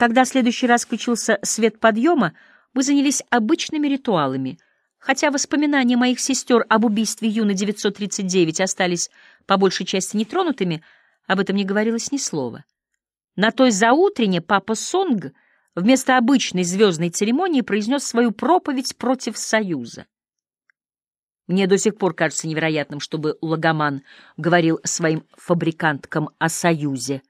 Когда в следующий раз включился свет подъема, мы занялись обычными ритуалами, хотя воспоминания моих сестер об убийстве Юны 939 остались по большей части нетронутыми, об этом не говорилось ни слова. На той заутрене папа Сонг вместо обычной звездной церемонии произнес свою проповедь против Союза. Мне до сих пор кажется невероятным, чтобы Лагоман говорил своим фабриканткам о Союзе.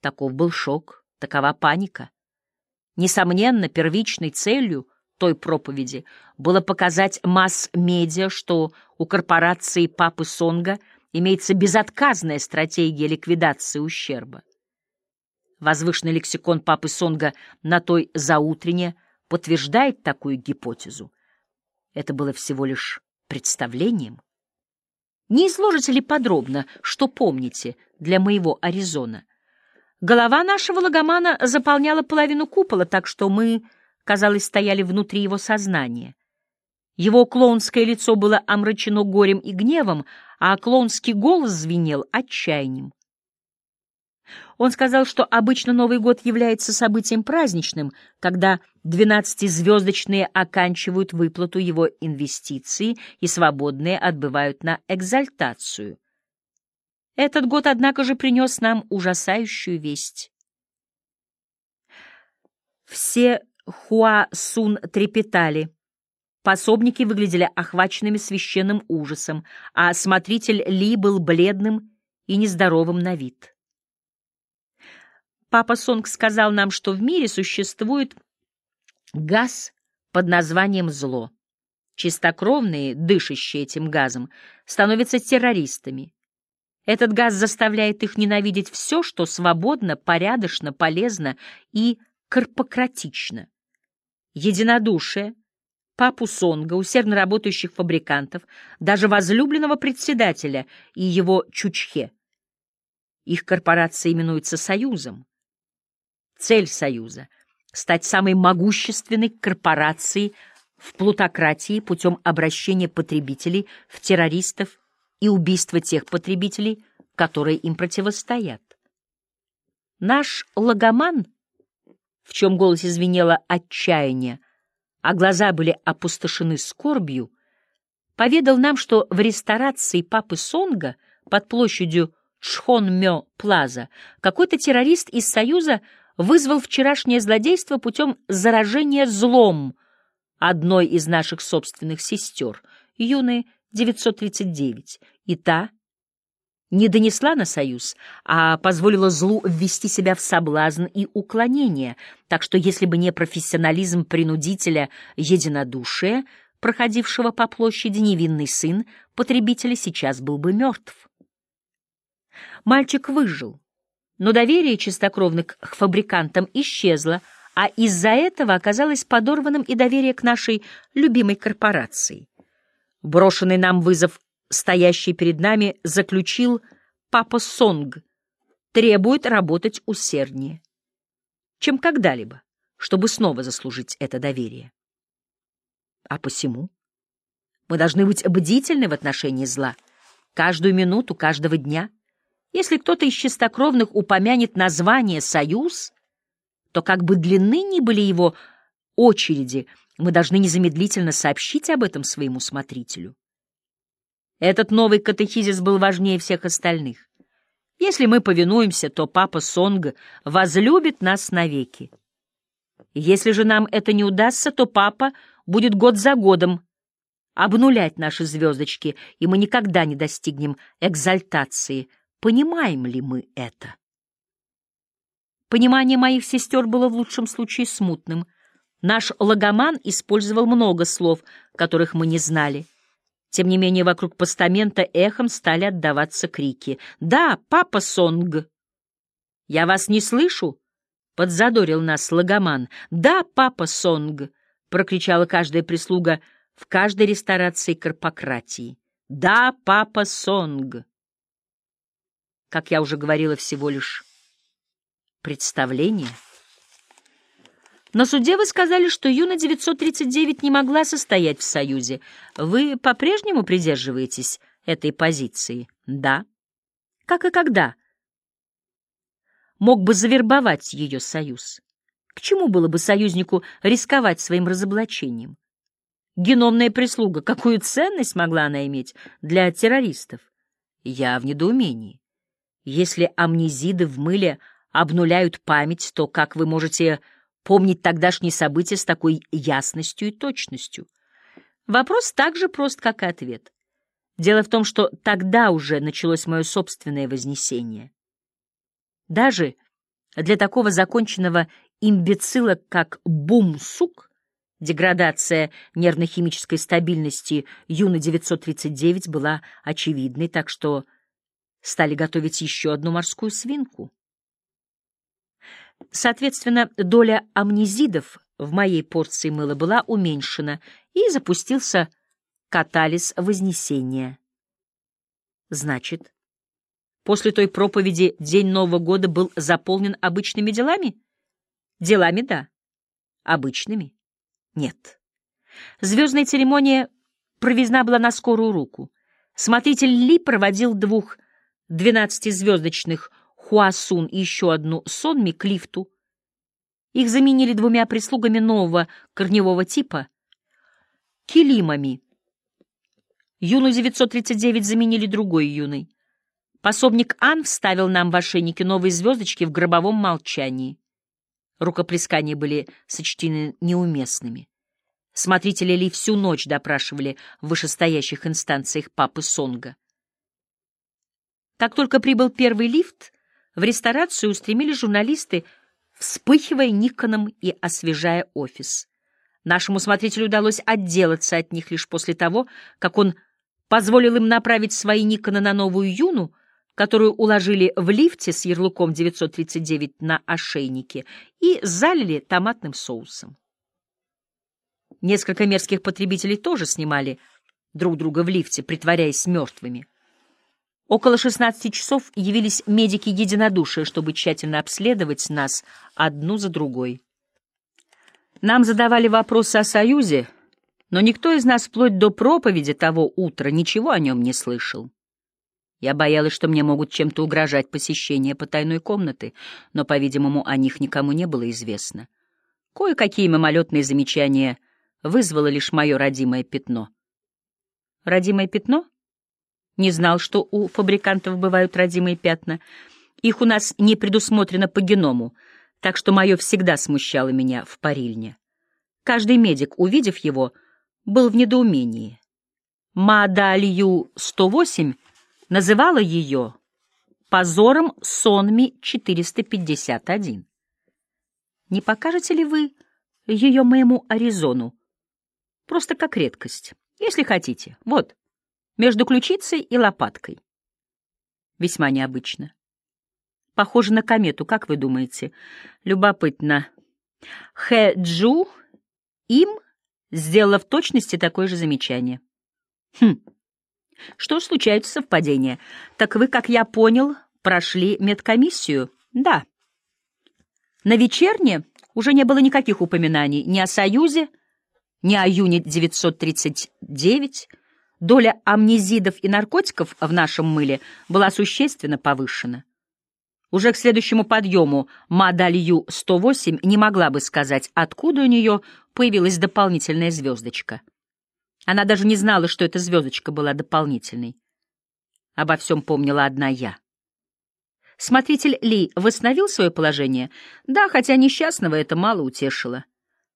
Таков был шок, такова паника. Несомненно, первичной целью той проповеди было показать масс-медиа, что у корпорации Папы Сонга имеется безотказная стратегия ликвидации ущерба. Возвышенный лексикон Папы Сонга на той заутрене подтверждает такую гипотезу. Это было всего лишь представлением. Не изложите ли подробно, что помните для моего Аризона? Голова нашего логомана заполняла половину купола, так что мы, казалось, стояли внутри его сознания. Его клоунское лицо было омрачено горем и гневом, а клоунский голос звенел отчаянием. Он сказал, что обычно Новый год является событием праздничным, когда двенадцатизвездочные оканчивают выплату его инвестиций и свободные отбывают на экзальтацию. Этот год, однако же, принес нам ужасающую весть. Все Хуа-Сун трепетали. Пособники выглядели охваченными священным ужасом, а смотритель Ли был бледным и нездоровым на вид. Папа Сонг сказал нам, что в мире существует газ под названием «зло». Чистокровные, дышащие этим газом, становятся террористами. Этот газ заставляет их ненавидеть все, что свободно, порядочно, полезно и корпократично. Единодушие, папу Сонга, усердно работающих фабрикантов, даже возлюбленного председателя и его чучхе. Их корпорация именуется Союзом. Цель Союза — стать самой могущественной корпорацией в плутократии путем обращения потребителей в террористов и убийства тех потребителей, которые им противостоят. Наш логоман, в чем голос извинело отчаяние, а глаза были опустошены скорбью, поведал нам, что в ресторации папы Сонга под площадью Чхон-Мё-Плаза какой-то террорист из Союза вызвал вчерашнее злодейство путем заражения злом одной из наших собственных сестер, юной 939, и та не донесла на союз, а позволила злу ввести себя в соблазн и уклонение, так что если бы не профессионализм принудителя единодушия, проходившего по площади невинный сын, потребителя сейчас был бы мертв. Мальчик выжил, но доверие чистокровных к фабрикантам исчезло, а из-за этого оказалось подорванным и доверие к нашей любимой корпорации. Брошенный нам вызов, стоящий перед нами, заключил Папа Сонг, требует работать усерднее, чем когда-либо, чтобы снова заслужить это доверие. А посему мы должны быть бдительны в отношении зла каждую минуту каждого дня — если кто-то из чистокровных упомянет название «Союз», то как бы длинны ни были его очереди, мы должны незамедлительно сообщить об этом своему смотрителю. Этот новый катехизис был важнее всех остальных. Если мы повинуемся, то папа Сонг возлюбит нас навеки. Если же нам это не удастся, то папа будет год за годом обнулять наши звездочки, и мы никогда не достигнем экзальтации — Понимаем ли мы это? Понимание моих сестер было в лучшем случае смутным. Наш логоман использовал много слов, которых мы не знали. Тем не менее, вокруг постамента эхом стали отдаваться крики. «Да, папа Сонг!» «Я вас не слышу!» — подзадорил нас логоман. «Да, папа Сонг!» — прокричала каждая прислуга в каждой ресторации корпократии. «Да, папа Сонг!» как я уже говорила, всего лишь представление. На суде вы сказали, что Юна 939 не могла состоять в Союзе. Вы по-прежнему придерживаетесь этой позиции? Да. Как и когда? Мог бы завербовать ее Союз. К чему было бы союзнику рисковать своим разоблачением? Геномная прислуга, какую ценность могла она иметь для террористов? Я в недоумении. Если амнезиды в мыле обнуляют память, то как вы можете помнить тогдашние события с такой ясностью и точностью? Вопрос так же прост, как и ответ. Дело в том, что тогда уже началось мое собственное вознесение. Даже для такого законченного имбецила, как Бум-Сук, деградация нервно-химической стабильности Юна-939 была очевидной, так что стали готовить еще одну морскую свинку. Соответственно, доля амнезидов в моей порции мыла была уменьшена, и запустился катализ Вознесения. Значит, после той проповеди день Нового года был заполнен обычными делами? Делами, да. Обычными? Нет. Звездная церемония провезена была на скорую руку. Смотритель Ли проводил двух двенадцатизвездочных Хуасун и еще одну Сонми к лифту. Их заменили двумя прислугами нового корневого типа — килимами. Юну 939 заменили другой юной. Пособник Ан вставил нам в ошейники новые звездочки в гробовом молчании. Рукоплескания были сочтены неуместными. Смотрители Ли всю ночь допрашивали в вышестоящих инстанциях папы Сонга. Как только прибыл первый лифт, в ресторацию устремили журналисты, вспыхивая Никоном и освежая офис. Нашему смотрителю удалось отделаться от них лишь после того, как он позволил им направить свои Никоны на новую Юну, которую уложили в лифте с ярлыком 939 на ошейнике и залили томатным соусом. Несколько мерзких потребителей тоже снимали друг друга в лифте, притворяясь мертвыми. Около 16 часов явились медики единодушия, чтобы тщательно обследовать нас одну за другой. Нам задавали вопросы о Союзе, но никто из нас вплоть до проповеди того утра ничего о нем не слышал. Я боялась, что мне могут чем-то угрожать посещение потайной комнаты, но, по-видимому, о них никому не было известно. Кое-какие мимолетные замечания вызвало лишь мое родимое пятно. Родимое пятно? Не знал, что у фабрикантов бывают родимые пятна. Их у нас не предусмотрено по геному, так что мое всегда смущало меня в парильне. Каждый медик, увидев его, был в недоумении. Мадалью-108 называла ее позором Сонми 451. Не покажете ли вы ее моему Аризону? Просто как редкость, если хотите. Вот между ключицей и лопаткой. Весьма необычно. Похоже на комету, как вы думаете? Любопытно. Хэ-Джу им сделала в точности такое же замечание. Хм. Что ж, случаются совпадения. Так вы, как я понял, прошли медкомиссию? Да. На вечерне уже не было никаких упоминаний ни о Союзе, ни о Юнит-939, доля амнезидов и наркотиков в нашем мыле была существенно повышена. Уже к следующему подъему Мадалью 108 не могла бы сказать, откуда у нее появилась дополнительная звездочка. Она даже не знала, что эта звездочка была дополнительной. Обо всем помнила одна я. Смотритель Ли восстановил свое положение? Да, хотя несчастного это мало утешило.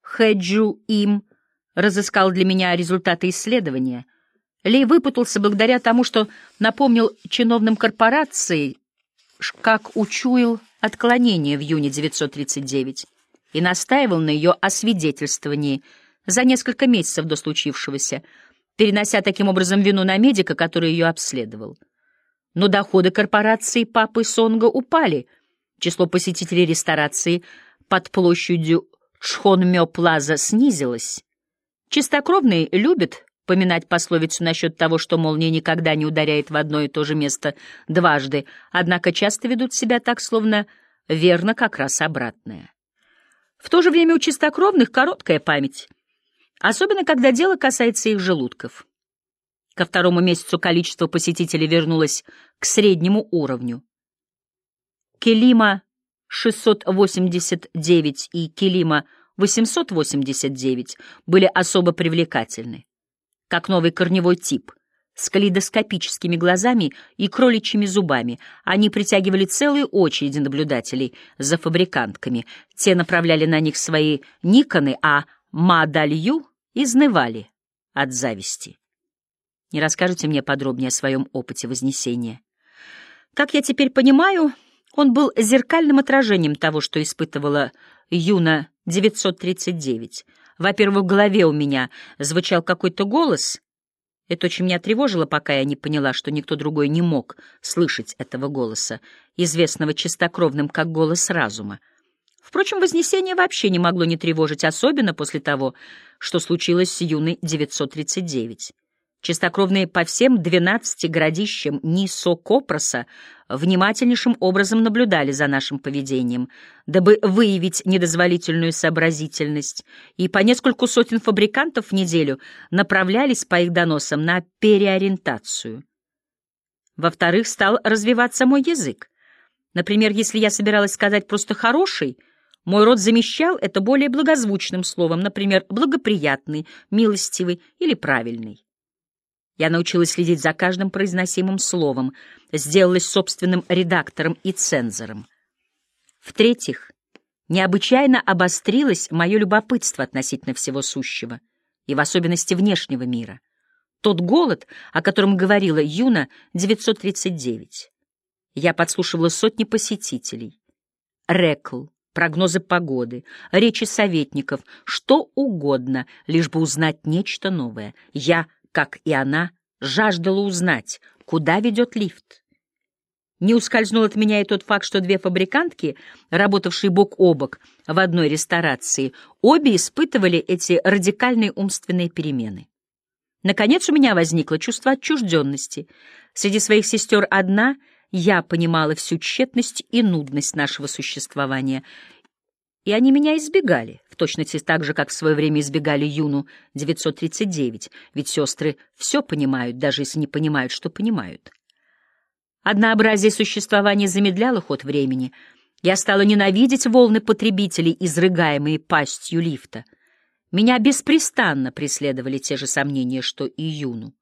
Хэджу им разыскал для меня результаты исследования — Лей выпутался благодаря тому, что напомнил чиновным корпорации, как учуял отклонение в июне 939 и настаивал на ее освидетельствовании за несколько месяцев до случившегося, перенося таким образом вину на медика, который ее обследовал. Но доходы корпорации Папы Сонга упали, число посетителей ресторации под площадью Чхонмё-Плаза снизилось. Чистокровные любят поминать пословицу насчет того, что молния никогда не ударяет в одно и то же место дважды, однако часто ведут себя так, словно верно как раз обратное. В то же время у чистокровных короткая память, особенно когда дело касается их желудков. Ко второму месяцу количество посетителей вернулось к среднему уровню. Келима 689 и Килима 889 были особо привлекательны, как новый корневой тип, с калейдоскопическими глазами и кроличьими зубами. Они притягивали целые очереди наблюдателей за фабрикантками. Те направляли на них свои никоны, а Мадалью изнывали от зависти. Не расскажете мне подробнее о своем опыте Вознесения? Как я теперь понимаю, он был зеркальным отражением того, что испытывала Юна 939. Во-первых, в голове у меня звучал какой-то голос. Это очень меня тревожило, пока я не поняла, что никто другой не мог слышать этого голоса, известного чистокровным как голос разума. Впрочем, Вознесение вообще не могло не тревожить, особенно после того, что случилось с Юной 939. Чистокровные по всем двенадцати городищам Нисо-Копроса внимательнейшим образом наблюдали за нашим поведением, дабы выявить недозволительную сообразительность, и по нескольку сотен фабрикантов в неделю направлялись по их доносам на переориентацию. Во-вторых, стал развиваться мой язык. Например, если я собиралась сказать просто «хороший», мой род замещал это более благозвучным словом, например, «благоприятный», «милостивый» или «правильный». Я научилась следить за каждым произносимым словом, сделалась собственным редактором и цензором. В-третьих, необычайно обострилось мое любопытство относительно всего сущего, и в особенности внешнего мира. Тот голод, о котором говорила Юна, 939. Я подслушивала сотни посетителей. Рекл, прогнозы погоды, речи советников, что угодно, лишь бы узнать нечто новое. Я как и она, жаждала узнать, куда ведет лифт. Не ускользнул от меня и тот факт, что две фабрикантки, работавшие бок о бок в одной ресторации, обе испытывали эти радикальные умственные перемены. Наконец у меня возникло чувство отчужденности. Среди своих сестер одна я понимала всю тщетность и нудность нашего существования — и они меня избегали, в точности так же, как в свое время избегали Юну 939, ведь сестры все понимают, даже если не понимают, что понимают. Однообразие существования замедляло ход времени. Я стала ненавидеть волны потребителей, изрыгаемые пастью лифта. Меня беспрестанно преследовали те же сомнения, что и Юну.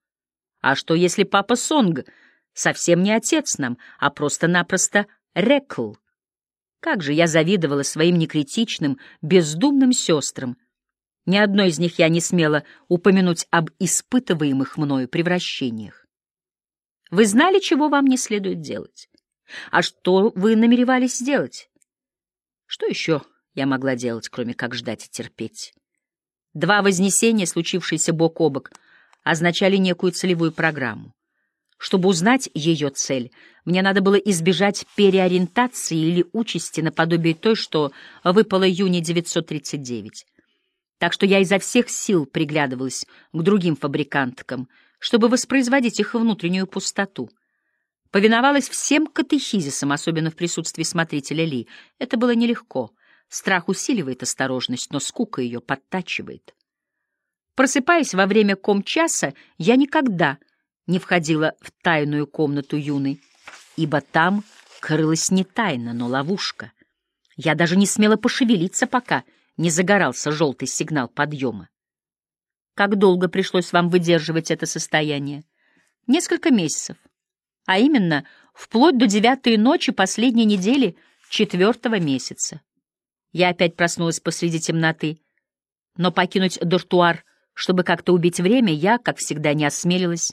А что, если папа Сонг совсем не отец нам, а просто-напросто Рекл? Как же я завидовала своим некритичным, бездумным сестрам. Ни одной из них я не смела упомянуть об испытываемых мною превращениях. Вы знали, чего вам не следует делать? А что вы намеревались сделать? Что еще я могла делать, кроме как ждать и терпеть? Два вознесения, случившиеся бок о бок, означали некую целевую программу. Чтобы узнать ее цель, мне надо было избежать переориентации или участи наподобие той, что выпала июне 939. Так что я изо всех сил приглядывалась к другим фабриканткам, чтобы воспроизводить их внутреннюю пустоту. Повиновалась всем катехизисам, особенно в присутствии смотрителя Ли. Это было нелегко. Страх усиливает осторожность, но скука ее подтачивает. Просыпаясь во время комчаса, я никогда не входила в тайную комнату юной, ибо там крылась не тайна, но ловушка. Я даже не смела пошевелиться, пока не загорался желтый сигнал подъема. Как долго пришлось вам выдерживать это состояние? Несколько месяцев. А именно, вплоть до девятой ночи последней недели четвертого месяца. Я опять проснулась посреди темноты, но покинуть дортуар, чтобы как-то убить время, я, как всегда, не осмелилась.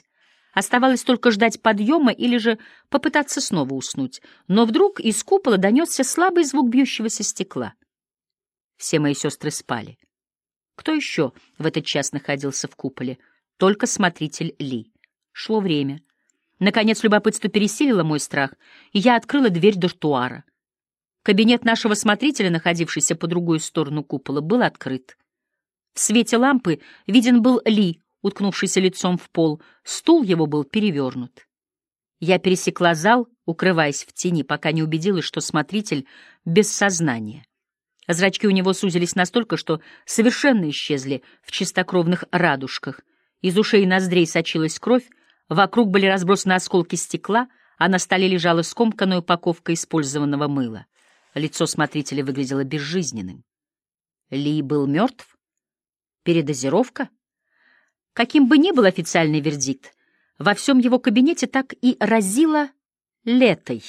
Оставалось только ждать подъема или же попытаться снова уснуть. Но вдруг из купола донесся слабый звук бьющегося стекла. Все мои сестры спали. Кто еще в этот час находился в куполе? Только смотритель Ли. Шло время. Наконец любопытство пересилило мой страх, и я открыла дверь дортуара. Кабинет нашего смотрителя, находившийся по другую сторону купола, был открыт. В свете лампы виден был Ли, уткнувшийся лицом в пол, стул его был перевернут. Я пересекла зал, укрываясь в тени, пока не убедилась, что смотритель без сознания. Зрачки у него сузились настолько, что совершенно исчезли в чистокровных радужках. Из ушей и ноздрей сочилась кровь, вокруг были разбросаны осколки стекла, а на столе лежала скомканная упаковка использованного мыла. Лицо смотрителя выглядело безжизненным. Ли был мертв? Передозировка? Каким бы ни был официальный вердикт, во всем его кабинете так и разило летой,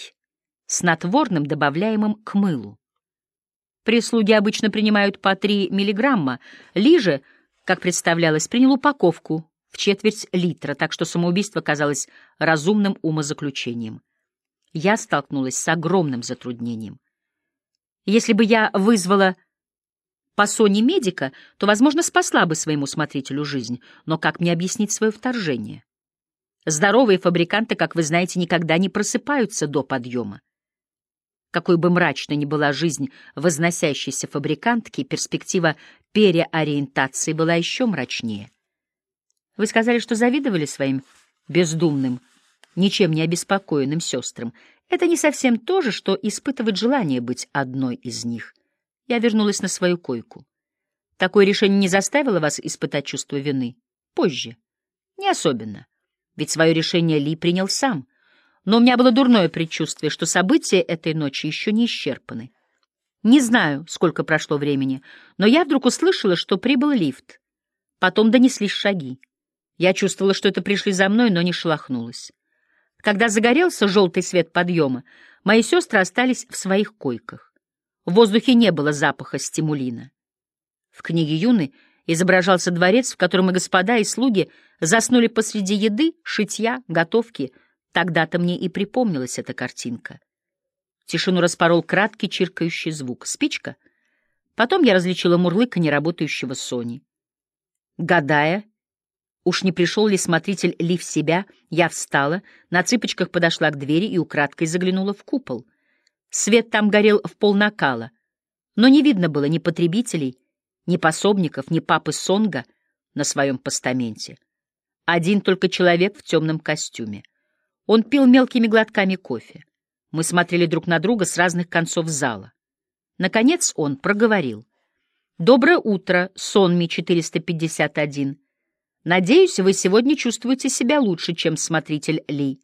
снотворным, добавляемым к мылу. Прислуги обычно принимают по 3 миллиграмма, Ли же, как представлялось, принял упаковку в четверть литра, так что самоубийство казалось разумным умозаключением. Я столкнулась с огромным затруднением. Если бы я вызвала по Соне медика, то, возможно, спасла бы своему смотрителю жизнь, но как мне объяснить свое вторжение? Здоровые фабриканты, как вы знаете, никогда не просыпаются до подъема. Какой бы мрачной ни была жизнь возносящейся фабрикантки, перспектива переориентации была еще мрачнее. Вы сказали, что завидовали своим бездумным, ничем не обеспокоенным сестрам. Это не совсем то же, что испытывать желание быть одной из них. Я вернулась на свою койку. Такое решение не заставило вас испытать чувство вины? Позже. Не особенно. Ведь свое решение Ли принял сам. Но у меня было дурное предчувствие, что события этой ночи еще не исчерпаны. Не знаю, сколько прошло времени, но я вдруг услышала, что прибыл лифт. Потом донеслись шаги. Я чувствовала, что это пришли за мной, но не шелохнулась. Когда загорелся желтый свет подъема, мои сестры остались в своих койках. В воздухе не было запаха стимулина. В книге Юны изображался дворец, в котором и господа, и слуги заснули посреди еды, шитья, готовки. Тогда-то мне и припомнилась эта картинка. Тишину распорол краткий чиркающий звук. Спичка? Потом я различила мурлыка неработающего Сони. Гадая, Уж не пришел ли смотритель Ли в себя, я встала, на цыпочках подошла к двери и украдкой заглянула в купол. Свет там горел в полнакала, но не видно было ни потребителей, ни пособников, ни папы Сонга на своем постаменте. Один только человек в темном костюме. Он пил мелкими глотками кофе. Мы смотрели друг на друга с разных концов зала. Наконец он проговорил. «Доброе утро, Сонми 451. Надеюсь, вы сегодня чувствуете себя лучше, чем смотритель Ли.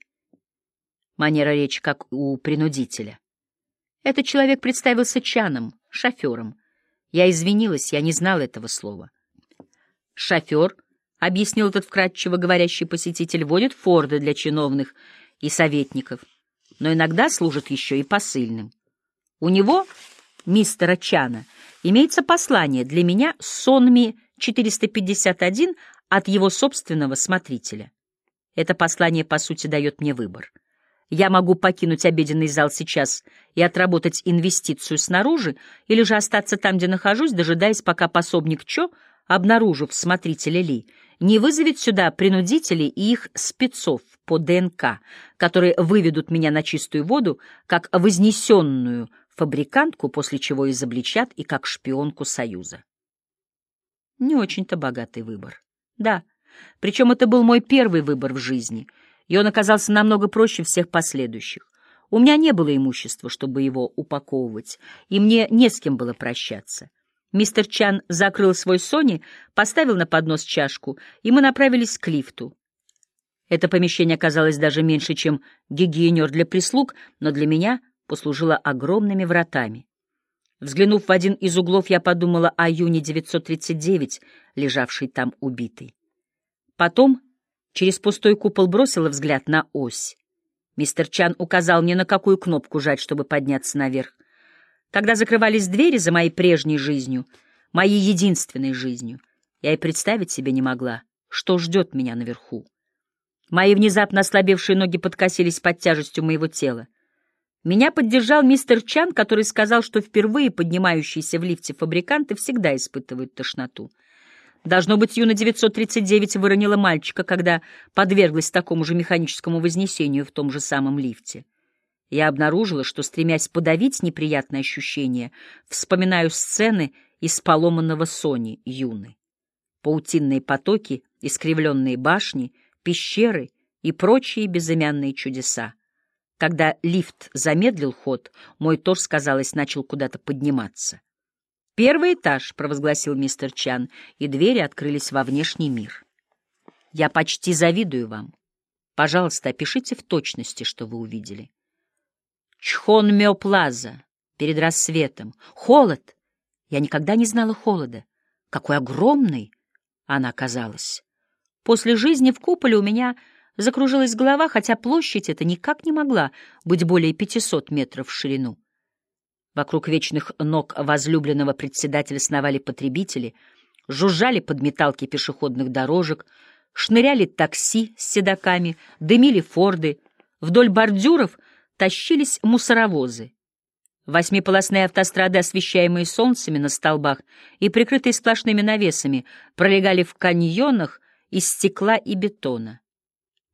Манера речи, как у принудителя. Этот человек представился Чаном, шофером. Я извинилась, я не знала этого слова. Шофер, — объяснил этот вкратчиво говорящий посетитель, — водит форды для чиновных и советников, но иногда служит еще и посыльным. У него, мистера Чана, имеется послание для меня Сонми 451 от его собственного смотрителя. Это послание, по сути, дает мне выбор. Я могу покинуть обеденный зал сейчас и отработать инвестицию снаружи, или же остаться там, где нахожусь, дожидаясь, пока пособник Чо, обнаружив смотрителя Ли, не вызовет сюда принудителей и их спецов по ДНК, которые выведут меня на чистую воду, как вознесенную фабрикантку, после чего изобличат и как шпионку Союза. Не очень-то богатый выбор. Да, причем это был мой первый выбор в жизни, и он оказался намного проще всех последующих. У меня не было имущества, чтобы его упаковывать, и мне не с кем было прощаться. Мистер Чан закрыл свой Сони, поставил на поднос чашку, и мы направились к лифту. Это помещение оказалось даже меньше, чем гигиенер для прислуг, но для меня послужило огромными вратами. Взглянув в один из углов, я подумала о Юне 939, лежавшей там убитой. Потом через пустой купол бросила взгляд на ось. Мистер Чан указал мне, на какую кнопку жать, чтобы подняться наверх. Когда закрывались двери за моей прежней жизнью, моей единственной жизнью, я и представить себе не могла, что ждет меня наверху. Мои внезапно ослабевшие ноги подкосились под тяжестью моего тела. Меня поддержал мистер Чан, который сказал, что впервые поднимающиеся в лифте фабриканты всегда испытывают тошноту. Должно быть, Юна 939 выронила мальчика, когда подверглась такому же механическому вознесению в том же самом лифте. Я обнаружила, что, стремясь подавить неприятное ощущение, вспоминаю сцены из поломанного Сони Юны. Паутинные потоки, искривленные башни, пещеры и прочие безымянные чудеса. Когда лифт замедлил ход, мой торс, казалось, начал куда-то подниматься. «Первый этаж», — провозгласил мистер Чан, и двери открылись во внешний мир. «Я почти завидую вам. Пожалуйста, опишите в точности, что вы увидели». «Чхон Мё перед рассветом. Холод! Я никогда не знала холода. Какой огромной она казалась. После жизни в куполе у меня закружилась голова, хотя площадь эта никак не могла быть более 500 метров в ширину. Вокруг вечных ног возлюбленного председателя сновали потребители, жужжали подметалки пешеходных дорожек, шныряли такси с седаками, дымили форды, вдоль бордюров тащились мусоровозы. Восьмиполосные автострады, освещаемые солнцами на столбах и прикрытые сплошными навесами, пролегали в каньонах из стекла и бетона.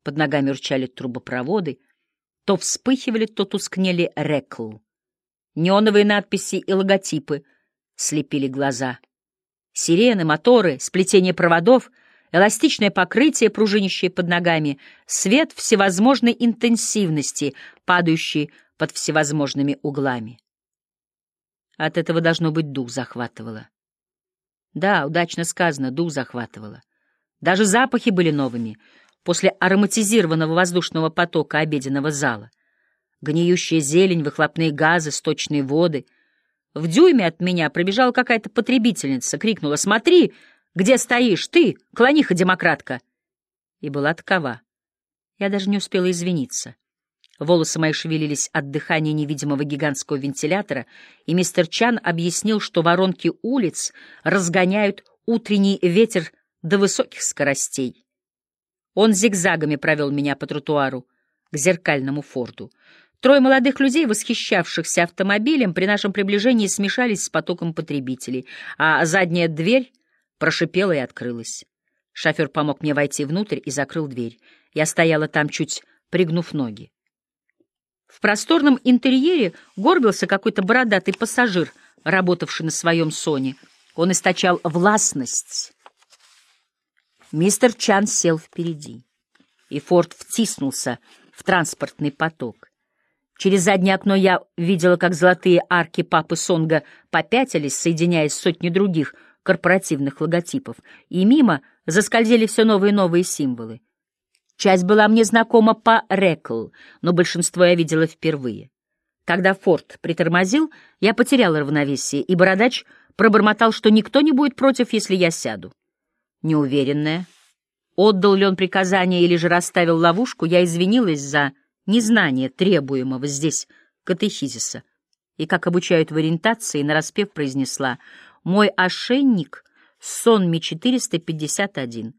Под ногами урчали трубопроводы, то вспыхивали, то тускнели рекл. Неоновые надписи и логотипы слепили глаза. Сирены, моторы, сплетение проводов, эластичное покрытие, пружинящее под ногами, свет всевозможной интенсивности, падающий под всевозможными углами. От этого, должно быть, дух захватывало. Да, удачно сказано, дух захватывало. Даже запахи были новыми после ароматизированного воздушного потока обеденного зала. Гниющая зелень, выхлопные газы, сточные воды. В дюйме от меня пробежала какая-то потребительница, крикнула «Смотри, где стоишь ты, клониха-демократка!» И была такова. Я даже не успела извиниться. Волосы мои шевелились от дыхания невидимого гигантского вентилятора, и мистер Чан объяснил, что воронки улиц разгоняют утренний ветер до высоких скоростей. Он зигзагами провел меня по тротуару к зеркальному форду. Трое молодых людей, восхищавшихся автомобилем, при нашем приближении смешались с потоком потребителей, а задняя дверь прошипела и открылась. Шофер помог мне войти внутрь и закрыл дверь. Я стояла там, чуть пригнув ноги. В просторном интерьере горбился какой-то бородатый пассажир, работавший на своем соне. Он источал властность. Мистер Чан сел впереди, и Форд втиснулся в транспортный поток. Через заднее окно я видела, как золотые арки папы Сонга попятились, соединяясь с сотней других корпоративных логотипов, и мимо заскользили все новые и новые символы. Часть была мне знакома по Рекл, но большинство я видела впервые. Когда Форд притормозил, я потеряла равновесие, и бородач пробормотал, что никто не будет против, если я сяду. Неуверенная, отдал ли он приказание или же расставил ловушку, я извинилась за незнание требуемого здесь катехизиса и, как обучают в ориентации, нараспев произнесла «Мой ошейник — сонми 451».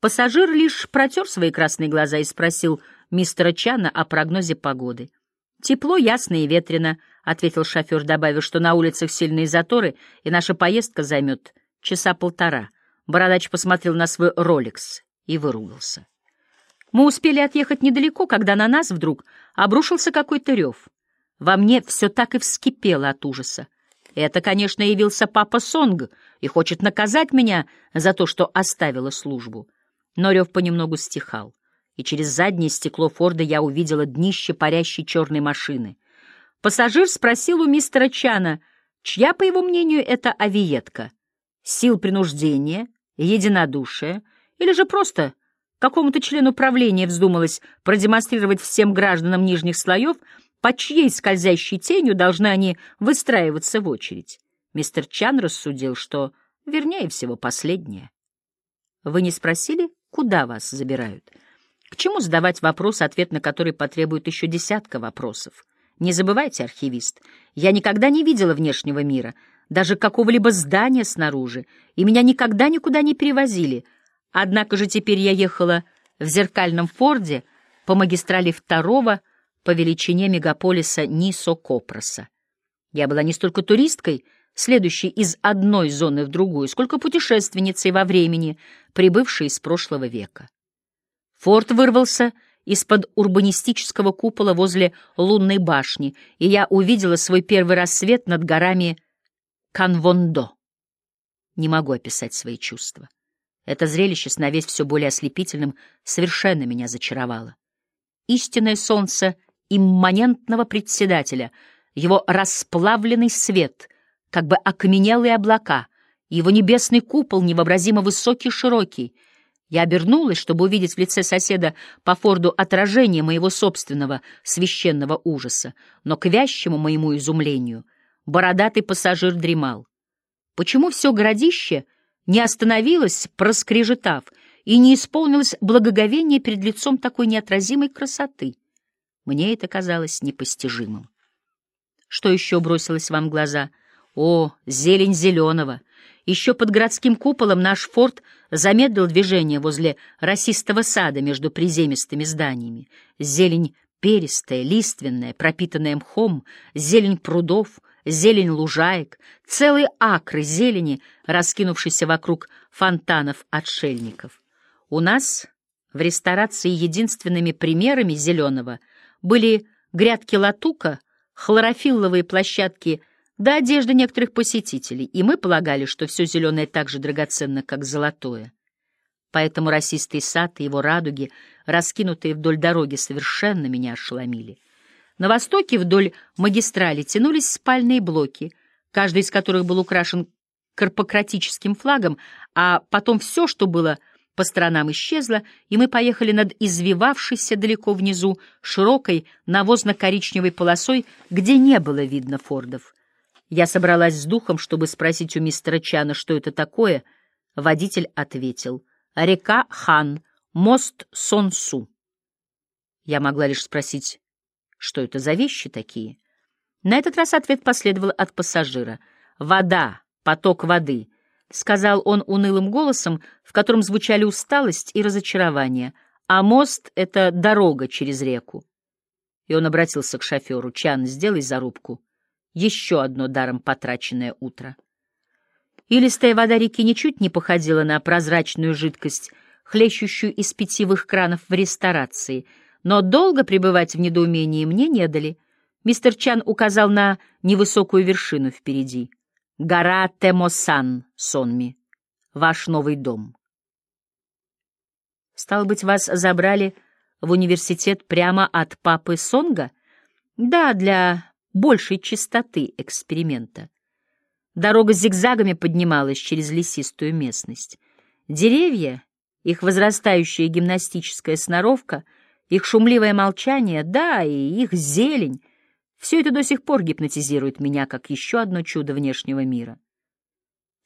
Пассажир лишь протер свои красные глаза и спросил мистера Чана о прогнозе погоды. «Тепло, ясно и ветрено», — ответил шофер, добавив, что на улицах сильные заторы, и наша поездка займет часа полтора. Бородач посмотрел на свой роликс и выругался. Мы успели отъехать недалеко, когда на нас вдруг обрушился какой-то рев. Во мне все так и вскипело от ужаса. Это, конечно, явился папа Сонг и хочет наказать меня за то, что оставила службу. Но рев понемногу стихал, и через заднее стекло Форда я увидела днище парящей черной машины. Пассажир спросил у мистера Чана, чья, по его мнению, это авиетка. Сил принуждения, единодушия или же просто какому-то члену правления вздумалось продемонстрировать всем гражданам нижних слоев, под чьей скользящей тенью должны они выстраиваться в очередь. Мистер Чан рассудил, что вернее всего последнее. Вы не спросили, Куда вас забирают? К чему задавать вопрос, ответ на который потребует еще десятка вопросов? Не забывайте, архивист, я никогда не видела внешнего мира, даже какого-либо здания снаружи, и меня никогда никуда не перевозили. Однако же теперь я ехала в зеркальном форде по магистрали второго по величине мегаполиса Нисо-Копроса. Я была не столько туристкой, следующей из одной зоны в другую, сколько путешественницей во времени, прибывшей из прошлого века. Форт вырвался из-под урбанистического купола возле лунной башни, и я увидела свой первый рассвет над горами Канвондо. Не могу описать свои чувства. Это зрелище, становясь все более ослепительным, совершенно меня зачаровало. Истинное солнце имманентного председателя, его расплавленный свет — как бы окаменелые облака, его небесный купол невообразимо высокий широкий. Я обернулась, чтобы увидеть в лице соседа по Форду отражение моего собственного священного ужаса, но к вящему моему изумлению Бородатый пассажир дремал. Почему все городище не остановилось, проскрежетав, и не исполнилось благоговение перед лицом такой неотразимой красоты? Мне это казалось непостижимым. Что еще бросилось вам в глаза? О, зелень зеленого! Еще под городским куполом наш форт замедлил движение возле расистого сада между приземистыми зданиями. Зелень перистая, лиственная, пропитанная мхом, зелень прудов, зелень лужаек, целые акры зелени, раскинувшиеся вокруг фонтанов отшельников. У нас в ресторации единственными примерами зеленого были грядки латука, хлорофилловые площадки да одежда некоторых посетителей, и мы полагали, что все зеленое так же драгоценно, как золотое. Поэтому расистый сад и его радуги, раскинутые вдоль дороги, совершенно меня ошеломили. На востоке вдоль магистрали тянулись спальные блоки, каждый из которых был украшен карпократическим флагом, а потом все, что было по сторонам, исчезло, и мы поехали над извивавшейся далеко внизу широкой навозно-коричневой полосой, где не было видно фордов. Я собралась с духом, чтобы спросить у мистера Чана, что это такое. Водитель ответил — река Хан, мост Сонсу. Я могла лишь спросить, что это за вещи такие? На этот раз ответ последовал от пассажира. «Вода, поток воды», — сказал он унылым голосом, в котором звучали усталость и разочарование, а мост — это дорога через реку. И он обратился к шоферу. «Чан, сделай зарубку. Еще одно даром потраченное утро». Илистая вода реки ничуть не походила на прозрачную жидкость, хлещущую из питьевых кранов в ресторации, но долго пребывать в недоумении мне не дали. Мистер Чан указал на невысокую вершину впереди. «Гора Темосан, Сонми, ваш новый дом». «Стало быть, вас забрали в университет прямо от папы Сонга?» «Да, для большей чистоты эксперимента». Дорога зигзагами поднималась через лесистую местность. Деревья, их возрастающая гимнастическая сноровка, их шумливое молчание, да, и их зелень — все это до сих пор гипнотизирует меня, как еще одно чудо внешнего мира.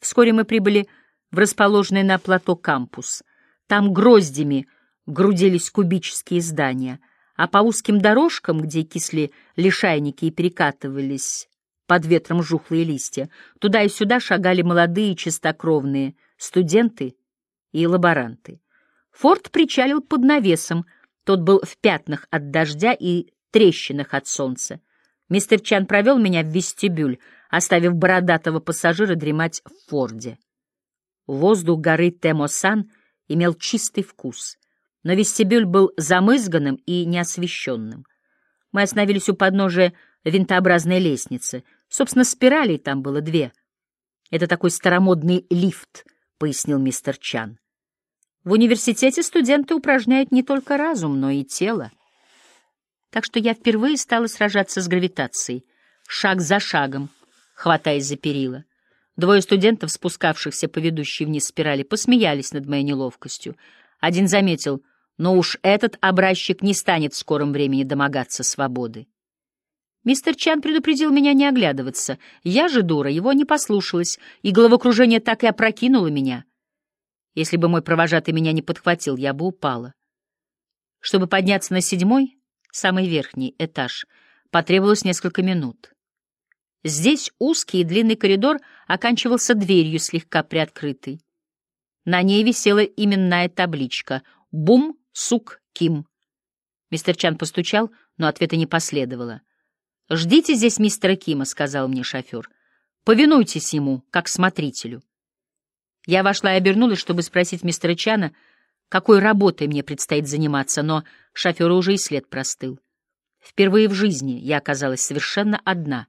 Вскоре мы прибыли в расположенный на плато кампус. Там гроздями грудились кубические здания, а по узким дорожкам, где кисли лишайники и перекатывались под ветром жухлые листья. Туда и сюда шагали молодые чистокровные студенты и лаборанты. Форт причалил под навесом, тот был в пятнах от дождя и трещинах от солнца. Мистер Чан провел меня в вестибюль, оставив бородатого пассажира дремать в Форде. Воздух горы Темосан имел чистый вкус, но вестибюль был замызганным и неосвещенным. Мы остановились у подножия винтообразной лестницы — Собственно, спиралей там было две. Это такой старомодный лифт, — пояснил мистер Чан. В университете студенты упражняют не только разум, но и тело. Так что я впервые стала сражаться с гравитацией, шаг за шагом, хватаясь за перила. Двое студентов, спускавшихся по ведущей вниз спирали, посмеялись над моей неловкостью. Один заметил, но уж этот образчик не станет в скором времени домогаться свободы. Мистер Чан предупредил меня не оглядываться. Я же, дура, его не послушалась, и головокружение так и опрокинуло меня. Если бы мой провожатый меня не подхватил, я бы упала. Чтобы подняться на седьмой, самый верхний этаж, потребовалось несколько минут. Здесь узкий и длинный коридор оканчивался дверью, слегка приоткрытой. На ней висела именная табличка «Бум Сук Ким». Мистер Чан постучал, но ответа не последовало. «Ждите здесь мистера Кима», — сказал мне шофер. «Повинуйтесь ему, как смотрителю». Я вошла и обернулась, чтобы спросить мистера Чана, какой работой мне предстоит заниматься, но шофера уже и след простыл. Впервые в жизни я оказалась совершенно одна.